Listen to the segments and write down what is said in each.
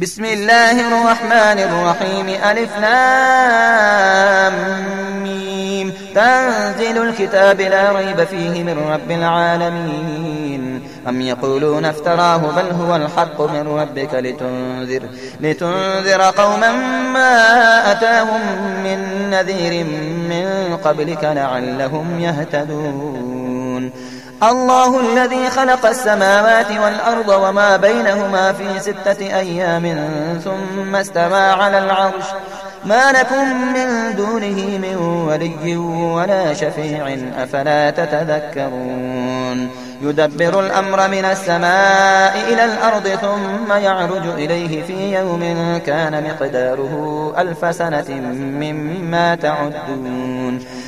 بسم الله الرحمن الرحيم. ألف لام ميم. تنزيل الكتاب لا ريب فيه من رب العالمين. أم يقولون افتراه بل هو الحق من ربك لتنذر, لتنذر قوما ما أتاهم من نذير من قبلك لعلهم يهتدون. الله الذي خلق السماوات والأرض وما بينهما في ستة أيام ثم استوى على العرش. ما لكم من دونه من ولي ولا شفيع أفلا تتذكرون. يدبر الأمر من السماء إلى الأرض ثم يعرج إليه في يوم كان مقداره ألف سنة مما تعدون.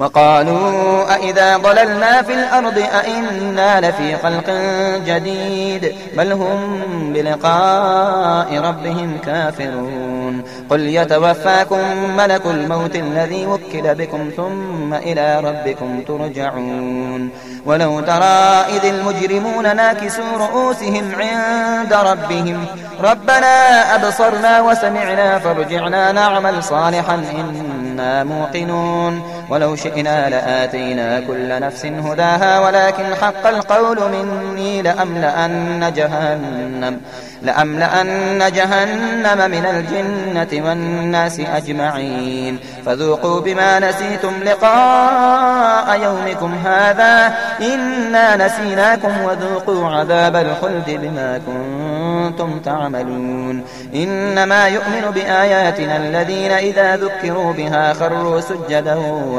وقالوا أئذا ضللنا في الأرض أئنا لفي خلق جديد بل هم بلقاء ربهم كافرون قل يتوفاكم ملك الموت الذي وكل بكم ثم إلى ربكم ترجعون ولو ترى إذ المجرمون ناكسوا رؤوسهم عند ربهم ربنا أبصرنا وسمعنا فارجعنا نعمل صالحا إنا موقنون ولو شئنا لآتينا كل نفس هداها ولكن حق القول مني لأملأن جهنم لأملأن جهنم من الجنة والناس أجمعين. فذوقوا بما نسيتم لقاء يومكم هذا إنا نسيناكم وذوقوا عذاب الخلد بما كنتم تعملون. إنما يؤمن بآياتنا الذين إذا ذكروا بها خروا سجدا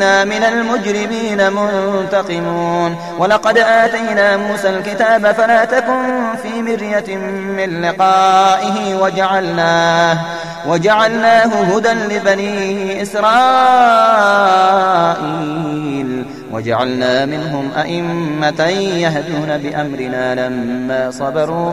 إنا من المجرمين منتقمون. ولقد آتينا موسى الكتاب فلا تكن في مرية من لقائه وجعلناه وجعلناه هدى لبني إسرائيل. وجعلنا منهم أئمة يهدون بأمرنا لما صبروا